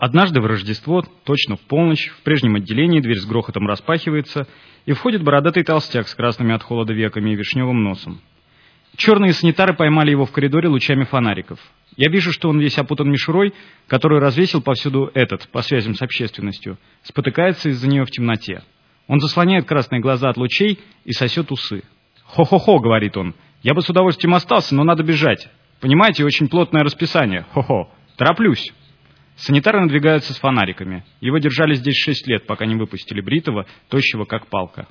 Однажды в Рождество, точно в полночь, в прежнем отделении дверь с грохотом распахивается, и входит бородатый толстяк с красными от холода веками и вишневым носом. Черные санитары поймали его в коридоре лучами фонариков. Я вижу, что он весь опутан мишурой, которую развесил повсюду этот, по связям с общественностью, спотыкается из-за нее в темноте. Он заслоняет красные глаза от лучей и сосет усы. «Хо-хо-хо», — говорит он, — «я бы с удовольствием остался, но надо бежать. Понимаете, очень плотное расписание. Хо-хо. Тороплюсь». Санитары надвигаются с фонариками. Его держали здесь шесть лет, пока не выпустили Бритова, тощего как палка.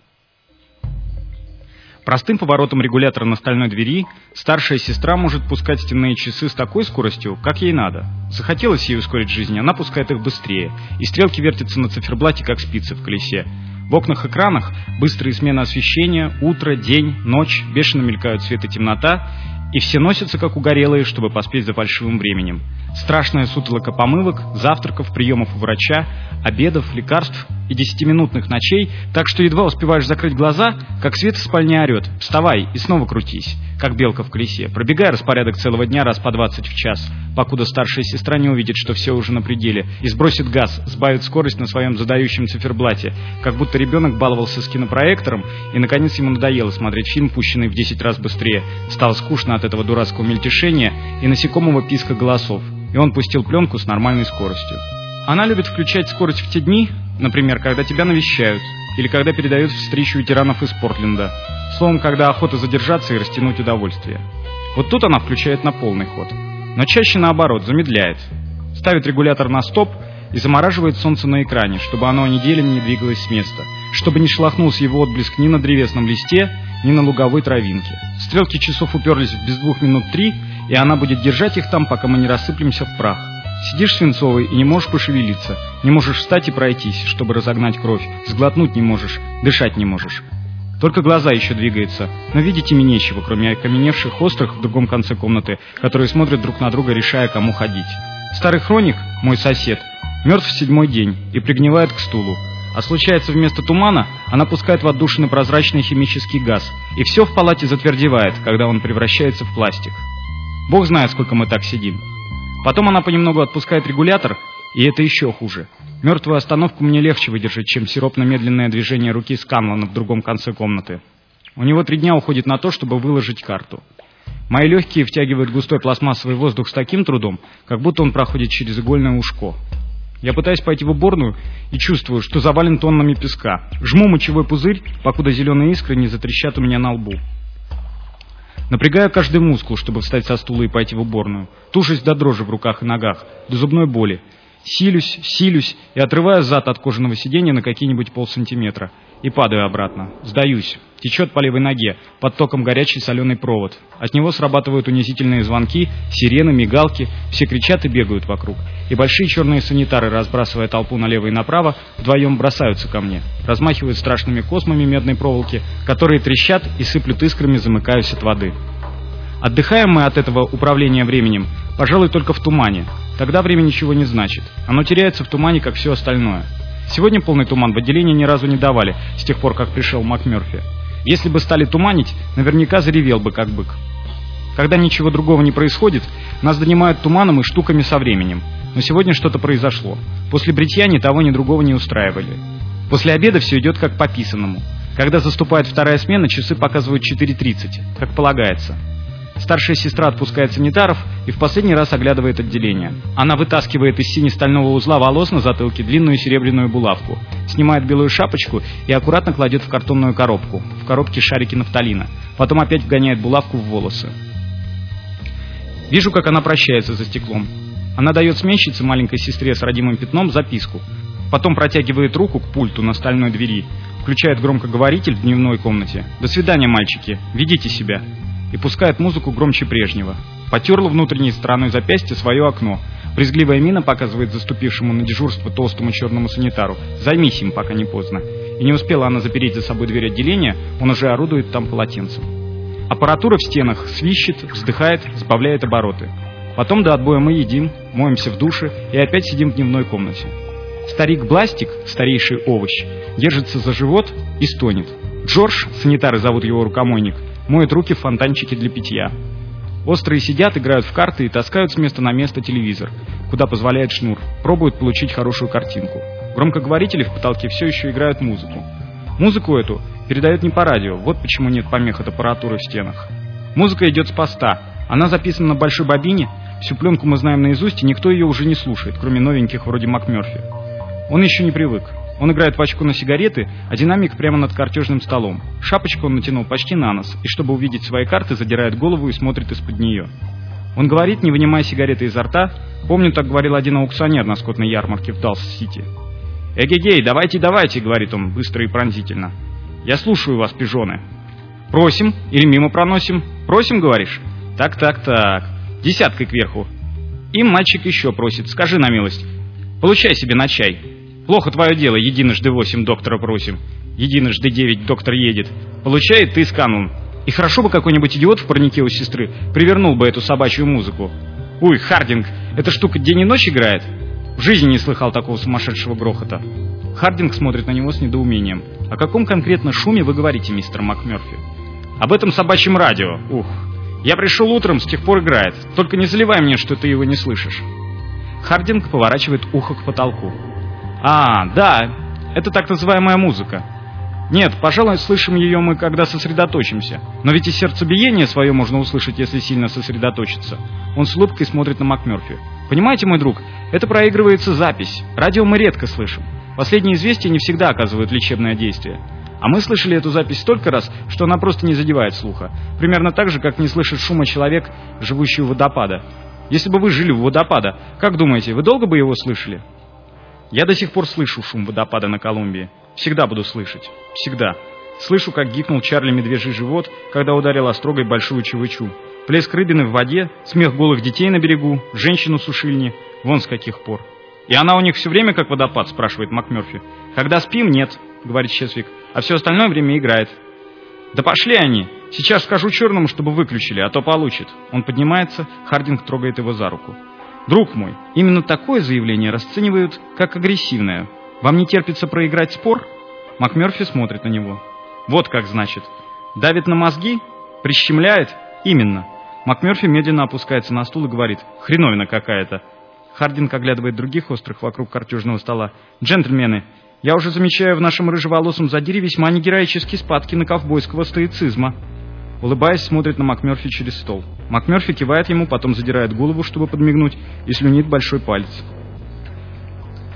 Простым поворотом регулятора на стальной двери старшая сестра может пускать стенные часы с такой скоростью, как ей надо. Захотелось ей ускорить жизнь, она пускает их быстрее, и стрелки вертятся на циферблате, как спицы в колесе. В окнах-экранах быстрые смены освещения, утро, день, ночь, бешено мелькают свет и темнота, и все носятся, как угорелые, чтобы поспеть за фальшивым временем. Страшная сутолока помывок, завтраков, приемов у врача, обедов, лекарств и десятиминутных ночей, так что едва успеваешь закрыть глаза, как свет в спальне орет «Вставай!» и снова крутись, как белка в колесе, пробегая распорядок целого дня раз по двадцать в час, покуда старшая сестра не увидит, что все уже на пределе, и сбросит газ, сбавит скорость на своем задающем циферблате, как будто ребенок баловался с кинопроектором, и наконец ему надоело смотреть фильм, пущенный в десять раз быстрее, стало скучно от этого дурацкого мельтешения и насекомого писка голосов, и он пустил пленку с нормальной скоростью. Она любит включать скорость в те дни, например, когда тебя навещают, или когда передают встречу ветеранов из Портленда. Словом, когда охота задержаться и растянуть удовольствие. Вот тут она включает на полный ход. Но чаще наоборот, замедляет. Ставит регулятор на стоп и замораживает солнце на экране, чтобы оно неделями не двигалось с места, чтобы не шелохнулся его отблеск ни на древесном листе, ни на луговой травинке. Стрелки часов уперлись в без двух минут три, и она будет держать их там, пока мы не рассыплемся в прах. Сидишь свинцовый и не можешь пошевелиться, не можешь встать и пройтись, чтобы разогнать кровь, сглотнуть не можешь, дышать не можешь. Только глаза еще двигаются, но видите мне нечего, кроме окаменевших острых в другом конце комнаты, которые смотрят друг на друга, решая, кому ходить. Старый хроник, мой сосед, мертв в седьмой день и пригнивает к стулу. А случается вместо тумана, она пускает в отдушины прозрачный химический газ, и все в палате затвердевает, когда он превращается в пластик. Бог знает, сколько мы так сидим. Потом она понемногу отпускает регулятор, и это еще хуже. Мертвую остановку мне легче выдержать, чем сиропно-медленное движение руки Сканлана в другом конце комнаты. У него три дня уходит на то, чтобы выложить карту. Мои легкие втягивают густой пластмассовый воздух с таким трудом, как будто он проходит через игольное ушко. Я пытаюсь пойти в уборную и чувствую, что завален тоннами песка. Жму мочевой пузырь, покуда зеленые искры не затрещат у меня на лбу. Напрягаю каждый мускул, чтобы встать со стула и пойти в уборную. Тушусь до дрожи в руках и ногах, до зубной боли. Силюсь, силюсь и отрываю зад от кожаного сиденья на какие-нибудь полсантиметра. И падаю обратно. Сдаюсь. Течет по левой ноге, под током горячий соленый провод. От него срабатывают унизительные звонки, сирены, мигалки. Все кричат и бегают вокруг. И большие черные санитары, разбрасывая толпу налево и направо, вдвоем бросаются ко мне. Размахивают страшными космами медной проволоки, которые трещат и сыплют искрами, замыкаясь от воды. Отдыхаем мы от этого управления временем, пожалуй, только в тумане. Тогда время ничего не значит. Оно теряется в тумане, как все остальное. Сегодня полный туман в отделении ни разу не давали, с тех пор, как пришел МакМерфи. Если бы стали туманить, наверняка заревел бы, как бык. Когда ничего другого не происходит, нас донимают туманом и штуками со временем. Но сегодня что-то произошло. После бритья ни того, ни другого не устраивали. После обеда все идет как по писанному. Когда заступает вторая смена, часы показывают 4.30, как полагается. Старшая сестра отпускает санитаров и в последний раз оглядывает отделение. Она вытаскивает из сине-стального узла волос на затылке длинную серебряную булавку, снимает белую шапочку и аккуратно кладет в картонную коробку. В коробке шарики нафталина. Потом опять вгоняет булавку в волосы. Вижу, как она прощается за стеклом. Она дает сменщице, маленькой сестре с родимым пятном, записку. Потом протягивает руку к пульту на стальной двери, включает громкоговоритель в дневной комнате. «До свидания, мальчики. Ведите себя» и пускает музыку громче прежнего. Потерла внутренней стороной запястья свое окно. Брезгливая мина показывает заступившему на дежурство толстому черному санитару «Займись им, пока не поздно». И не успела она запереть за собой дверь отделения, он уже орудует там полотенцем. Аппаратура в стенах свищет, вздыхает, сбавляет обороты. Потом до отбоя мы едим, моемся в душе и опять сидим в дневной комнате. Старик Бластик, старейший овощ, держится за живот и стонет. Джордж, санитары зовут его рукомойник, моют руки в фонтанчике для питья. Острые сидят, играют в карты и таскают с места на место телевизор. куда позволяет шнур, пробует получить хорошую картинку. Громкоговорители в потолке все еще играют музыку. Музыку эту передают не по радио, вот почему нет помех от аппаратуры в стенах. Музыка идет с поста, она записана на большой бобине, всю пленку мы знаем наизусть, и никто ее уже не слушает, кроме новеньких вроде МакМерфи. Он еще не привык. Он играет в очко на сигареты, а динамик прямо над картежным столом. Шапочку он натянул почти на нос, и чтобы увидеть свои карты, задирает голову и смотрит из-под нее. Он говорит, не вынимая сигареты изо рта. Помню, так говорил один аукционер на скотной ярмарке в Далс-Сити. «Эгегей, давайте, давайте», — говорит он быстро и пронзительно. «Я слушаю вас, пижоны». «Просим или мимо проносим?» «Просим, говоришь?» «Так, так, так. Десяткой кверху». И мальчик еще просит. «Скажи на милость. Получай себе на чай». Плохо твое дело, единожды восемь доктора просим. Единожды девять доктор едет. Получает ты сканун. И хорошо бы какой-нибудь идиот в парнике у сестры привернул бы эту собачью музыку. Уй, Хардинг, эта штука день и ночь играет? В жизни не слыхал такого сумасшедшего грохота. Хардинг смотрит на него с недоумением. О каком конкретно шуме вы говорите, мистер МакМерфи? Об этом собачьем радио. Ух. Я пришел утром, с тех пор играет. Только не заливай мне, что ты его не слышишь. Хардинг поворачивает ухо к потолку. А, да, это так называемая музыка. Нет, пожалуй, слышим ее мы, когда сосредоточимся. Но ведь и сердцебиение свое можно услышать, если сильно сосредоточиться. Он с улыбкой смотрит на МакМерфи. Понимаете, мой друг, это проигрывается запись. Радио мы редко слышим. Последние известия не всегда оказывают лечебное действие. А мы слышали эту запись столько раз, что она просто не задевает слуха. Примерно так же, как не слышит шума человек, живущий у водопада. Если бы вы жили у водопада, как думаете, вы долго бы его слышали? Я до сих пор слышу шум водопада на Колумбии. Всегда буду слышать. Всегда. Слышу, как гикнул Чарли медвежий живот, когда ударил острогой большую чевычу. Плеск рыбины в воде, смех голых детей на берегу, женщину сушильни. Вон с каких пор. «И она у них все время как водопад?» – спрашивает МакМерфи. «Когда спим, нет», – говорит Чесвик, – «а все остальное время играет». «Да пошли они! Сейчас скажу черному, чтобы выключили, а то получит». Он поднимается, Хардинг трогает его за руку. Друг мой, именно такое заявление расценивают как агрессивное. Вам не терпится проиграть спор? МакМерфи смотрит на него. Вот как значит. Давит на мозги? Прищемляет? Именно. МакМерфи медленно опускается на стул и говорит. Хреновина какая-то. Хардинг оглядывает других острых вокруг картежного стола. «Джентльмены, я уже замечаю в нашем рыжеволосом задире весьма негероические спадки на ковбойского стоицизма». Улыбаясь, смотрит на МакМерфи через стол. МакМерфи кивает ему, потом задирает голову, чтобы подмигнуть, и слюнит большой палец.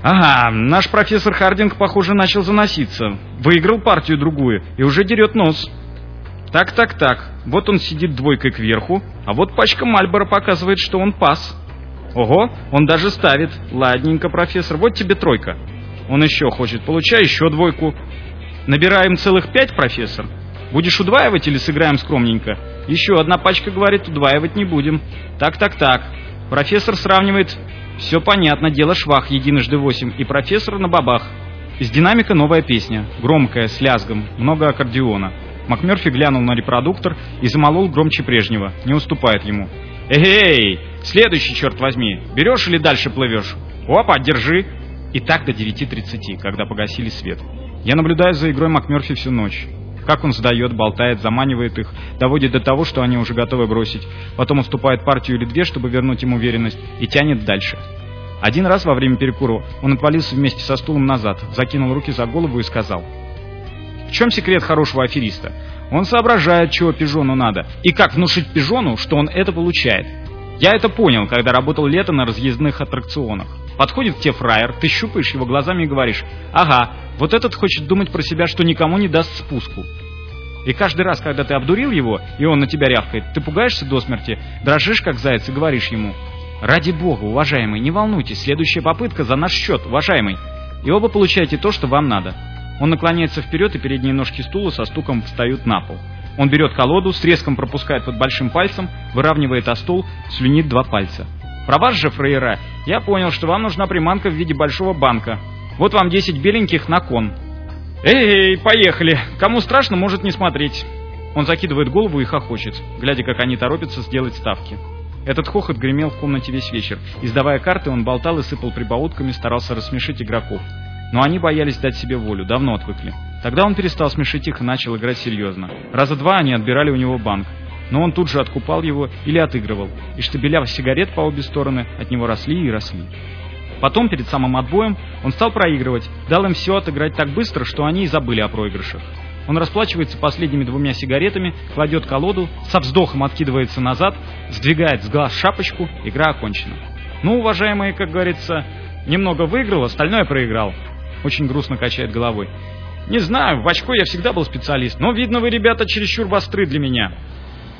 «Ага, наш профессор Хардинг, похоже, начал заноситься. Выиграл партию-другую и уже дерет нос». «Так-так-так, вот он сидит двойкой кверху, а вот пачка Мальбора показывает, что он пас». «Ого, он даже ставит. Ладненько, профессор, вот тебе тройка». «Он еще хочет, получай еще двойку». «Набираем целых пять, профессор?» Будешь удваивать или сыграем скромненько? Еще одна пачка говорит, удваивать не будем. Так-так-так. Профессор сравнивает. Все понятно, дело швах единожды восемь. И профессор на бабах. Из динамика новая песня. Громкая, с лязгом, много аккордеона. МакМерфи глянул на репродуктор и замолол громче прежнего. Не уступает ему. «Эй, следующий, черт возьми! Берешь или дальше плывешь? Опа, держи!» И так до 9.30, когда погасили свет. Я наблюдаю за игрой МакМерфи всю ночь. Как он сдает, болтает, заманивает их, доводит до того, что они уже готовы бросить. Потом уступает партию или две, чтобы вернуть им уверенность, и тянет дальше. Один раз во время перекура он отвалился вместе со стулом назад, закинул руки за голову и сказал. В чем секрет хорошего афериста? Он соображает, чего пижону надо, и как внушить пижону, что он это получает. Я это понял, когда работал лето на разъездных аттракционах. Подходит к тебе фраер, ты щупаешь его глазами и говоришь, ага, вот этот хочет думать про себя, что никому не даст спуску. И каждый раз, когда ты обдурил его, и он на тебя рявкает, ты пугаешься до смерти, дрожишь как заяц и говоришь ему, ради бога, уважаемый, не волнуйтесь, следующая попытка за наш счет, уважаемый. И оба получаете то, что вам надо. Он наклоняется вперед, и передние ножки стула со стуком встают на пол. Он берет колоду, с треском пропускает под большим пальцем, выравнивает о стол, слюнит два пальца. Про вас же, фрейра, я понял, что вам нужна приманка в виде большого банка. Вот вам 10 беленьких на кон. Эй, поехали. Кому страшно, может не смотреть. Он закидывает голову и хохочет, глядя, как они торопятся сделать ставки. Этот хохот гремел в комнате весь вечер. Издавая карты, он болтал и сыпал прибаутками, старался рассмешить игроков. Но они боялись дать себе волю, давно отвыкли. Тогда он перестал смешить их и начал играть серьезно. Раза два они отбирали у него банк. Но он тут же откупал его или отыгрывал, и штабеля сигарет по обе стороны от него росли и росли. Потом, перед самым отбоем, он стал проигрывать, дал им все отыграть так быстро, что они и забыли о проигрышах. Он расплачивается последними двумя сигаретами, кладет колоду, со вздохом откидывается назад, сдвигает с глаз шапочку, игра окончена. Ну, уважаемые, как говорится, немного выиграл, остальное проиграл. Очень грустно качает головой. Не знаю, в очко я всегда был специалист, но, видно, вы, ребята, чересчур востры для меня.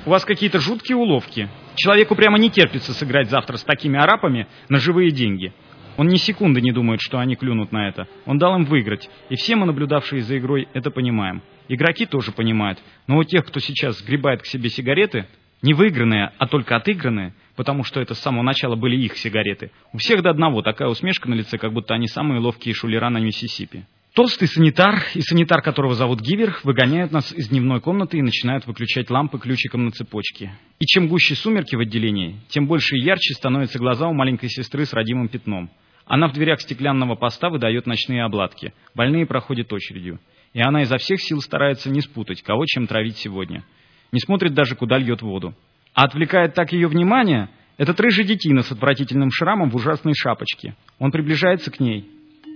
У вас какие-то жуткие уловки. Человеку прямо не терпится сыграть завтра с такими арапами на живые деньги. Он ни секунды не думает, что они клюнут на это. Он дал им выиграть, и все мы, наблюдавшие за игрой, это понимаем. Игроки тоже понимают, но у тех, кто сейчас сгребает к себе сигареты, не выигранные, а только отыгранные, потому что это с самого начала были их сигареты, у всех до одного такая усмешка на лице, как будто они самые ловкие шулера на Миссисипи. Толстый санитар и санитар, которого зовут Гивер, выгоняют нас из дневной комнаты и начинают выключать лампы ключиком на цепочке. И чем гуще сумерки в отделении, тем больше и ярче становятся глаза у маленькой сестры с родимым пятном. Она в дверях стеклянного поста выдает ночные обладки. Больные проходят очередью. И она изо всех сил старается не спутать, кого чем травить сегодня. Не смотрит даже, куда льет воду. А отвлекает так ее внимание этот рыжий детина с отвратительным шрамом в ужасной шапочке. Он приближается к ней.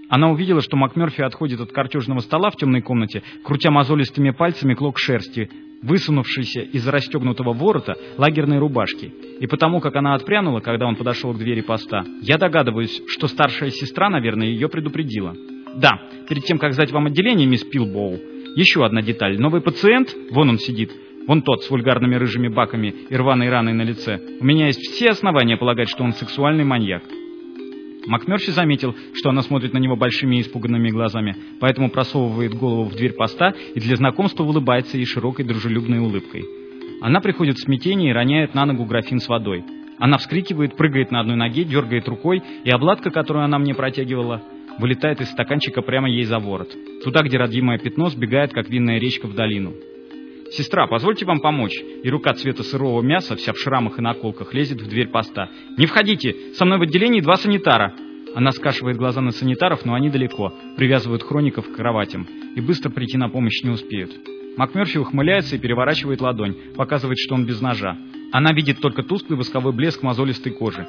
Она увидела, что МакМерфи отходит от картежного стола в темной комнате, крутя мозолистыми пальцами клок шерсти, высунувшийся из расстегнутого ворота лагерной рубашки. И потому, как она отпрянула, когда он подошел к двери поста, я догадываюсь, что старшая сестра, наверное, ее предупредила. Да, перед тем, как сдать вам отделение, мисс Пилбоу, еще одна деталь. Новый пациент, вон он сидит, вон тот с вульгарными рыжими баками и рваной раной на лице. У меня есть все основания полагать, что он сексуальный маньяк. МакМерфи заметил, что она смотрит на него большими испуганными глазами, поэтому просовывает голову в дверь поста и для знакомства улыбается ей широкой дружелюбной улыбкой. Она приходит в смятение и роняет на ногу графин с водой. Она вскрикивает, прыгает на одной ноге, дергает рукой, и обладка, которую она мне протягивала, вылетает из стаканчика прямо ей за ворот. Туда, где родимое пятно сбегает, как винная речка в долину. «Сестра, позвольте вам помочь». И рука цвета сырого мяса, вся в шрамах и наколках, лезет в дверь поста. «Не входите! Со мной в отделении два санитара!» Она скашивает глаза на санитаров, но они далеко, привязывают хроников к кроватям, и быстро прийти на помощь не успеют. МакМерфи ухмыляется и переворачивает ладонь, показывает, что он без ножа. Она видит только тусклый восковой блеск мозолистой кожи.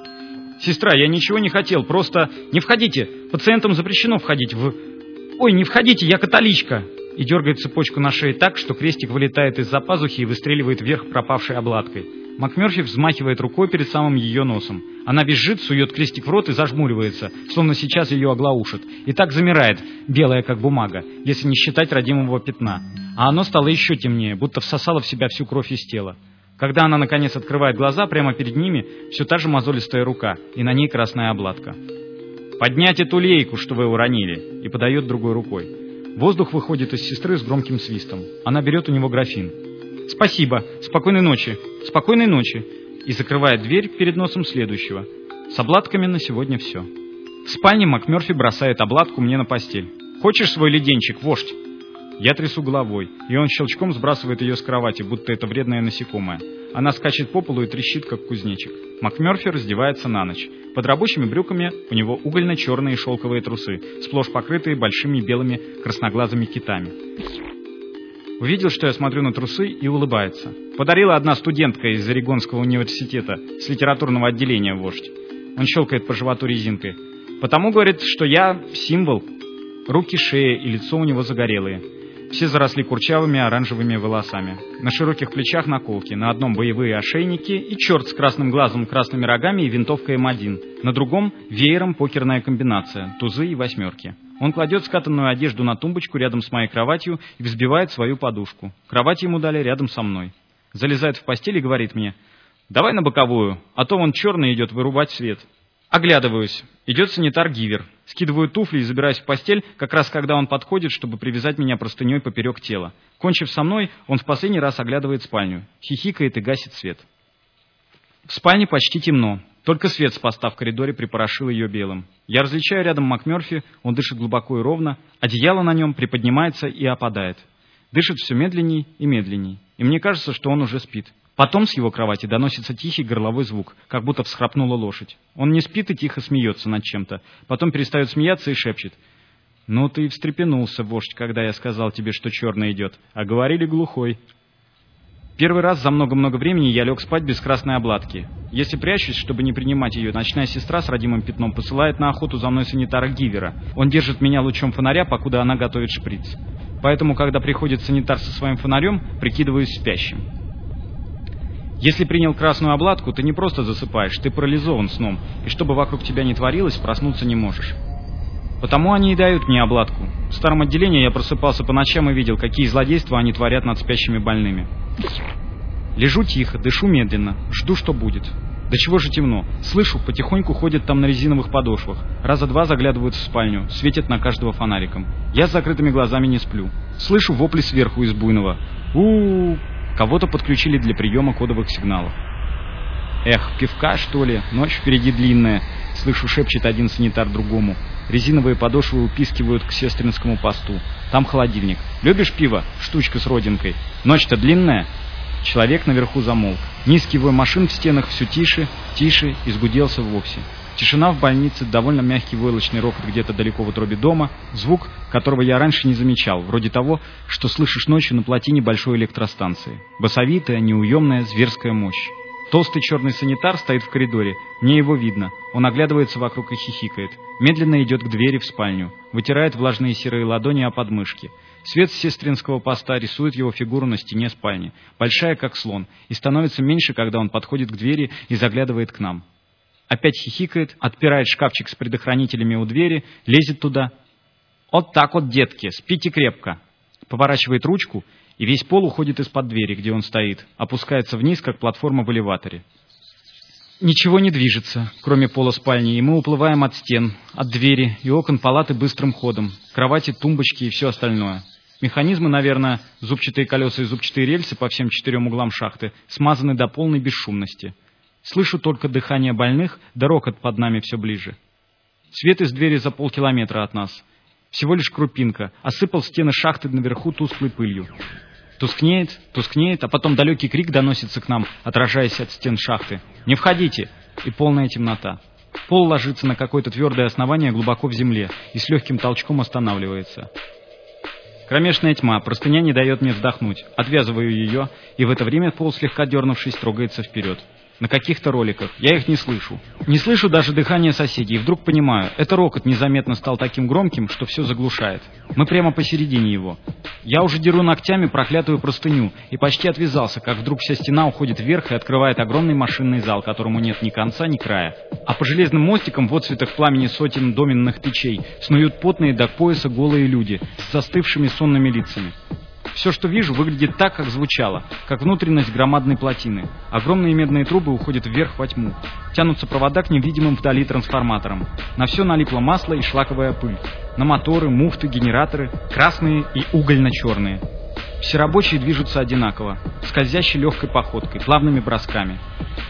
«Сестра, я ничего не хотел, просто не входите! Пациентам запрещено входить в...» «Ой, не входите, я католичка!» И дергает цепочку на шее так, что крестик вылетает из-за пазухи и выстреливает вверх пропавшей обладкой. МакМерфи взмахивает рукой перед самым ее носом. Она визжит, сует крестик в рот и зажмуривается, словно сейчас ее оглаушат. И так замирает, белая как бумага, если не считать родимого пятна. А оно стало еще темнее, будто всосало в себя всю кровь из тела. Когда она, наконец, открывает глаза, прямо перед ними все та же мозолистая рука, и на ней красная обладка. «Поднять эту лейку, что вы уронили!» и подает другой рукой. Воздух выходит из сестры с громким свистом. Она берет у него графин. «Спасибо! Спокойной ночи! Спокойной ночи!» и закрывает дверь перед носом следующего. С обладками на сегодня все. В спальне МакМерфи бросает обладку мне на постель. «Хочешь свой леденчик, вождь?» Я трясу головой, и он щелчком сбрасывает ее с кровати, будто это вредное насекомое. Она скачет по полу и трещит, как кузнечик. МакМерфи раздевается на ночь. Под рабочими брюками у него угольно-черные шелковые трусы, сплошь покрытые большими белыми красноглазыми китами. Увидел, что я смотрю на трусы, и улыбается. Подарила одна студентка из Орегонского университета с литературного отделения вождь. Он щелкает по животу резинкой. Потому, говорит, что я символ. Руки, шея и лицо у него загорелые. Все заросли курчавыми оранжевыми волосами. На широких плечах наколки, на одном боевые ошейники и черт с красным глазом, красными рогами и винтовкой М1. На другом веером покерная комбинация, тузы и восьмерки. Он кладет скатанную одежду на тумбочку рядом с моей кроватью и взбивает свою подушку. Кровать ему дали рядом со мной. Залезает в постель и говорит мне, «Давай на боковую, а то он черный идет вырубать свет». Оглядываюсь. Идет санитар Гивер. Скидываю туфли и забираюсь в постель, как раз когда он подходит, чтобы привязать меня простыней поперек тела. Кончив со мной, он в последний раз оглядывает спальню. Хихикает и гасит свет. В спальне почти темно. Только свет с поста в коридоре припорошил ее белым. Я различаю рядом МакМерфи, он дышит глубоко и ровно, одеяло на нем приподнимается и опадает. Дышит все медленней и медленней, и мне кажется, что он уже спит. Потом с его кровати доносится тихий горловой звук, как будто всхрапнула лошадь. Он не спит и тихо смеется над чем-то. Потом перестает смеяться и шепчет. «Ну ты и встрепенулся, вождь, когда я сказал тебе, что черный идет. А говорили глухой». Первый раз за много-много времени я лег спать без красной обладки. Если прячусь, чтобы не принимать ее, ночная сестра с родимым пятном посылает на охоту за мной санитара Гивера. Он держит меня лучом фонаря, покуда она готовит шприц. Поэтому, когда приходит санитар со своим фонарем, прикидываюсь спящим. Если принял красную обладку, ты не просто засыпаешь, ты парализован сном, и чтобы вокруг тебя не творилось, проснуться не можешь. Потому они и дают мне обладку. В старом отделении я просыпался по ночам и видел, какие злодейства они творят над спящими больными. Лежу тихо, дышу медленно, жду, что будет. До чего же темно. Слышу, потихоньку ходят там на резиновых подошвах. Раза два заглядывают в спальню, светят на каждого фонариком. Я с закрытыми глазами не сплю. Слышу вопли сверху из буйного. у, -у, -у Кого-то подключили для приема кодовых сигналов. Эх, пивка, что ли? Ночь впереди длинная. Слышу, шепчет один санитар другому. Резиновые подошвы упискивают к сестринскому посту. Там холодильник. Любишь пиво? Штучка с родинкой. Ночь-то длинная. Человек наверху замолк. Низкий вой машин в стенах все тише, тише, изгуделся вовсе. Тишина в больнице, довольно мягкий войлочный рокот где-то далеко в утробе дома, звук, которого я раньше не замечал, вроде того, что слышишь ночью на плотине большой электростанции. Басовитая, неуемная, зверская мощь. Толстый черный санитар стоит в коридоре. Мне его видно. Он оглядывается вокруг и хихикает. Медленно идет к двери в спальню. Вытирает влажные серые ладони о подмышки. Свет сестринского поста рисует его фигуру на стене спальни. Большая, как слон. И становится меньше, когда он подходит к двери и заглядывает к нам. Опять хихикает, отпирает шкафчик с предохранителями у двери, лезет туда. «Вот так вот, детки, спите крепко!» Поворачивает ручку и весь пол уходит из-под двери, где он стоит, опускается вниз, как платформа в элеваторе. Ничего не движется, кроме пола спальни, и мы уплываем от стен, от двери и окон палаты быстрым ходом, кровати, тумбочки и все остальное. Механизмы, наверное, зубчатые колеса и зубчатые рельсы по всем четырем углам шахты смазаны до полной бесшумности. Слышу только дыхание больных, да рокот под нами все ближе. Свет из двери за полкилометра от нас. Всего лишь крупинка, осыпал стены шахты наверху тусклой пылью. Тускнеет, тускнеет, а потом далекий крик доносится к нам, отражаясь от стен шахты. «Не входите!» И полная темнота. Пол ложится на какое-то твердое основание глубоко в земле и с легким толчком останавливается. Кромешная тьма, простыня не дает мне вздохнуть. Отвязываю ее, и в это время пол, слегка дернувшись, трогается вперед на каких-то роликах. Я их не слышу. Не слышу даже дыхания соседей. И вдруг понимаю, это рокот незаметно стал таким громким, что все заглушает. Мы прямо посередине его. Я уже деру ногтями проклятую простыню и почти отвязался, как вдруг вся стена уходит вверх и открывает огромный машинный зал, которому нет ни конца, ни края. А по железным мостикам в отцветах пламени сотен доменных печей снуют потные до пояса голые люди с застывшими сонными лицами. Все, что вижу, выглядит так, как звучало, как внутренность громадной плотины. Огромные медные трубы уходят вверх во тьму. Тянутся провода к невидимым вдали трансформаторам. На все налипло масло и шлаковая пыль. На моторы, муфты, генераторы, красные и угольно-черные. Все рабочие движутся одинаково, скользящей легкой походкой, плавными бросками.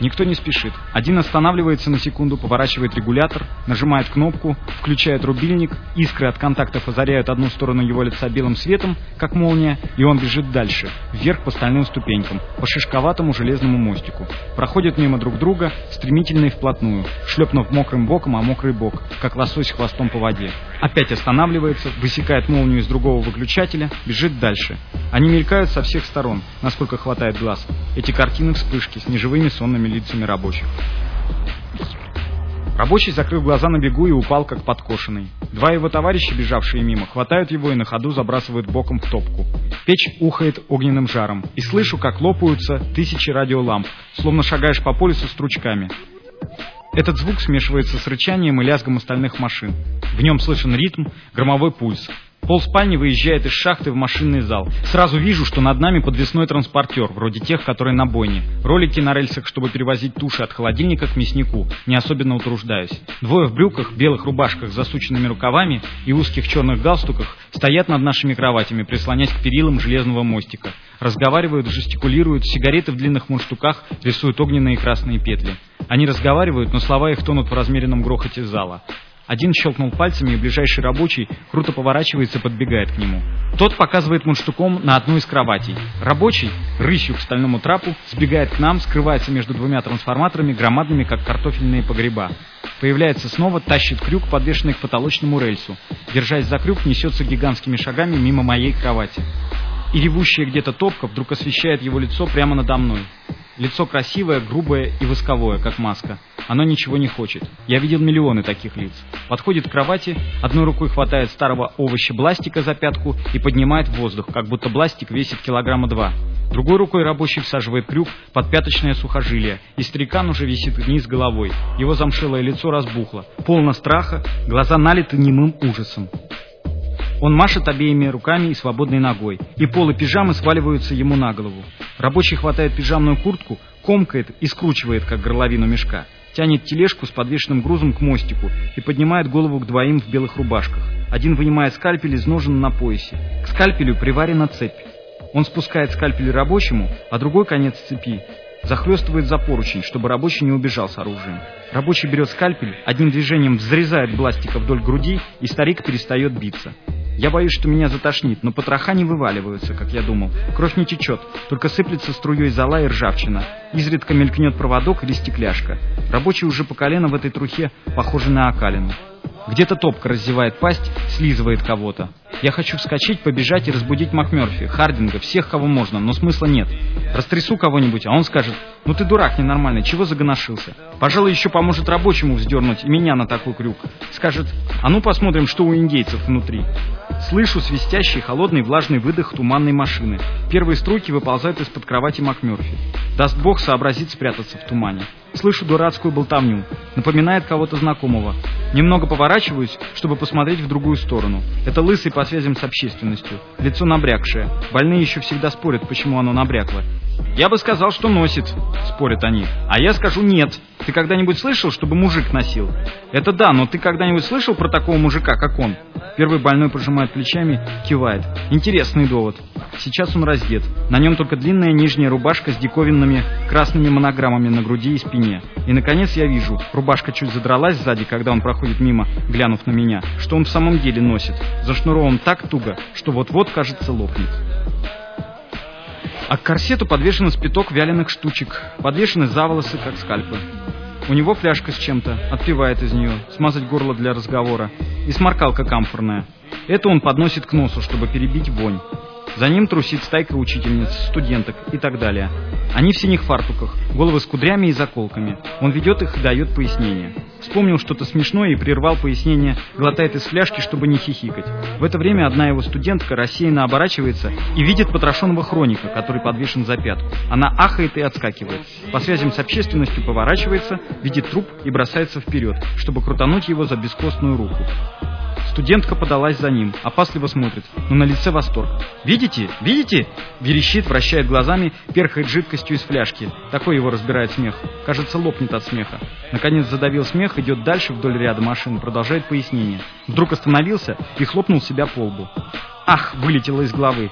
Никто не спешит. Один останавливается на секунду, поворачивает регулятор, нажимает кнопку, включает рубильник, искры от контактов озаряют одну сторону его лица белым светом, как молния, и он бежит дальше, вверх по стальным ступенькам, по шишковатому железному мостику. Проходят мимо друг друга, стремительно и вплотную, шлепнув мокрым боком, а мокрый бок, как лосось хвостом по воде. Опять останавливается, высекает молнию из другого выключателя, бежит дальше. Они мелькают со всех сторон, насколько хватает глаз. Эти картины вспышки с неживыми сонными лицами рабочих. Рабочий закрыл глаза на бегу и упал, как подкошенный. Два его товарища, бежавшие мимо, хватают его и на ходу забрасывают боком в топку. Печь ухает огненным жаром, и слышу, как лопаются тысячи радиоламп, словно шагаешь по полю со стручками. Этот звук смешивается с рычанием и лязгом остальных машин. В нем слышен ритм, громовой пульс. Пол спальни выезжает из шахты в машинный зал. Сразу вижу, что над нами подвесной транспортер, вроде тех, которые на бойне. Ролики на рельсах, чтобы перевозить туши от холодильника к мяснику. Не особенно утруждаюсь. Двое в брюках, белых рубашках с засученными рукавами и узких черных галстуках стоят над нашими кроватями, прислонясь к перилам железного мостика. Разговаривают, жестикулируют, сигареты в длинных мундштуках рисуют огненные красные петли. Они разговаривают, но слова их тонут в размеренном грохоте зала. Один щелкнул пальцами, и ближайший рабочий круто поворачивается и подбегает к нему. Тот показывает мундштуком на одну из кроватей. Рабочий, рысью к стальному трапу, сбегает к нам, скрывается между двумя трансформаторами, громадными, как картофельные погреба. Появляется снова, тащит крюк, подвешенный к потолочному рельсу. Держась за крюк, несется гигантскими шагами мимо моей кровати. И ревущая где-то топка вдруг освещает его лицо прямо надо мной. Лицо красивое, грубое и восковое, как маска. Оно ничего не хочет. Я видел миллионы таких лиц. Подходит к кровати, одной рукой хватает старого овоща бластика за пятку и поднимает в воздух, как будто бластик весит килограмма два. Другой рукой рабочий всаживает крюк под пяточное сухожилие, и старикан уже висит вниз головой. Его замшелое лицо разбухло, полно страха, глаза налиты немым ужасом. Он машет обеими руками и свободной ногой, и полы пижамы сваливаются ему на голову. Рабочий хватает пижамную куртку, комкает и скручивает, как горловину мешка. Тянет тележку с подвешенным грузом к мостику и поднимает голову к двоим в белых рубашках. Один вынимает скальпель из ножен на поясе. К скальпелю приварена цепь. Он спускает скальпель рабочему, а другой конец цепи захлестывает за поручень, чтобы рабочий не убежал с оружием. Рабочий берет скальпель, одним движением взрезает бластика вдоль груди, и старик перестает биться. Я боюсь, что меня затошнит, но потроха не вываливаются, как я думал. Кровь не течет, только сыплется струей зола и ржавчина. Изредка мелькнет проводок или стекляшка. Рабочий уже по колено в этой трухе, похожий на окалину. Где-то топка раздевает пасть, слизывает кого-то. Я хочу вскочить, побежать и разбудить МакМерфи, Хардинга, всех, кого можно, но смысла нет. Растрясу кого-нибудь, а он скажет, ну ты дурак ненормальный, чего загоношился? Пожалуй, еще поможет рабочему вздернуть и меня на такой крюк. Скажет, а ну посмотрим, что у индейцев внутри. Слышу свистящий, холодный, влажный выдох туманной машины. Первые струйки выползают из-под кровати МакМерфи. Даст бог сообразить спрятаться в тумане. Слышу дурацкую болтовню. Напоминает кого-то знакомого. Немного поворачиваюсь, чтобы посмотреть в другую сторону. Это лысый по связям с общественностью. Лицо набрякшее. Больные еще всегда спорят, почему оно набрякло. Я бы сказал, что носит, спорят они. А я скажу нет. Ты когда-нибудь слышал, чтобы мужик носил? Это да, но ты когда-нибудь слышал про такого мужика, как он? Первый больной пожимает плечами, кивает. Интересный довод. Сейчас он раздет. На нем только длинная нижняя рубашка с диковинными красными монограммами на груди и спине. И, наконец, я вижу, рубашка чуть задралась сзади, когда он проходит мимо, глянув на меня, что он в самом деле носит. Зашнурован так туго, что вот-вот, кажется, лопнет. А к корсету подвешен спиток вяленых штучек, подвешены за волосы, как скальпы. У него фляжка с чем-то, отпивает из нее, смазать горло для разговора, и сморкалка камфорная. Это он подносит к носу, чтобы перебить вонь. За ним трусит стайка учительниц, студенток и так далее. Они в синих фартуках, головы с кудрями и заколками. Он ведет их и дает пояснение. Вспомнил что-то смешное и прервал пояснение, глотает из фляжки, чтобы не хихикать. В это время одна его студентка рассеянно оборачивается и видит потрошенного хроника, который подвешен за пятку. Она ахает и отскакивает. По связям с общественностью поворачивается, видит труп и бросается вперед, чтобы крутануть его за бескостную руку. Студентка подалась за ним, опасливо смотрит, но на лице восторг. «Видите? Видите?» Верещит, вращает глазами, перхает жидкостью из фляжки. Такой его разбирает смех. Кажется, лопнет от смеха. Наконец задавил смех, идет дальше вдоль ряда машин, продолжает пояснение. Вдруг остановился и хлопнул себя по лбу. «Ах!» вылетело из головы.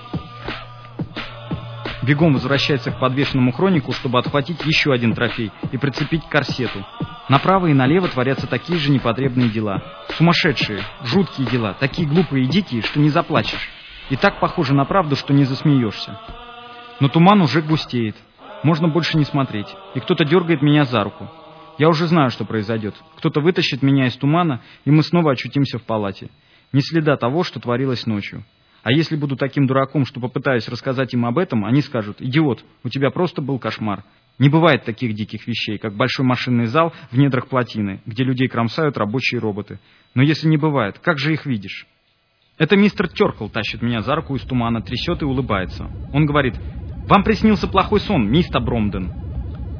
Бегом возвращается к подвешенному хронику, чтобы отхватить еще один трофей и прицепить к корсету. Направо и налево творятся такие же непотребные дела. Сумасшедшие, жуткие дела, такие глупые и дикие, что не заплачешь. И так похоже на правду, что не засмеешься. Но туман уже густеет. Можно больше не смотреть. И кто-то дергает меня за руку. Я уже знаю, что произойдет. Кто-то вытащит меня из тумана, и мы снова очутимся в палате. Ни следа того, что творилось ночью. А если буду таким дураком, что попытаюсь рассказать им об этом, они скажут, идиот, у тебя просто был кошмар. Не бывает таких диких вещей, как большой машинный зал в недрах плотины, где людей кромсают рабочие роботы. Но если не бывает, как же их видишь? Это мистер Теркл тащит меня за руку из тумана, трясет и улыбается. Он говорит, «Вам приснился плохой сон, мистер Бромден».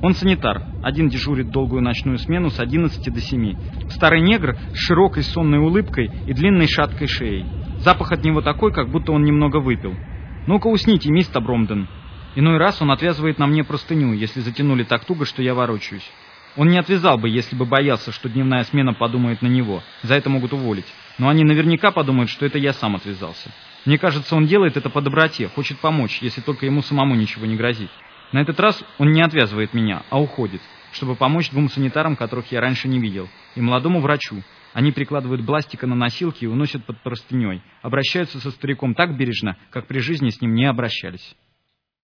Он санитар, один дежурит долгую ночную смену с 11 до 7. Старый негр с широкой сонной улыбкой и длинной шаткой шеей. Запах от него такой, как будто он немного выпил. «Ну-ка усните, мистер Бромден», Иной раз он отвязывает на мне простыню, если затянули так туго, что я ворочаюсь. Он не отвязал бы, если бы боялся, что дневная смена подумает на него. За это могут уволить. Но они наверняка подумают, что это я сам отвязался. Мне кажется, он делает это по доброте, хочет помочь, если только ему самому ничего не грозит. На этот раз он не отвязывает меня, а уходит, чтобы помочь двум санитарам, которых я раньше не видел, и молодому врачу. Они прикладывают бластика на носилки и уносят под простыней. Обращаются со стариком так бережно, как при жизни с ним не обращались.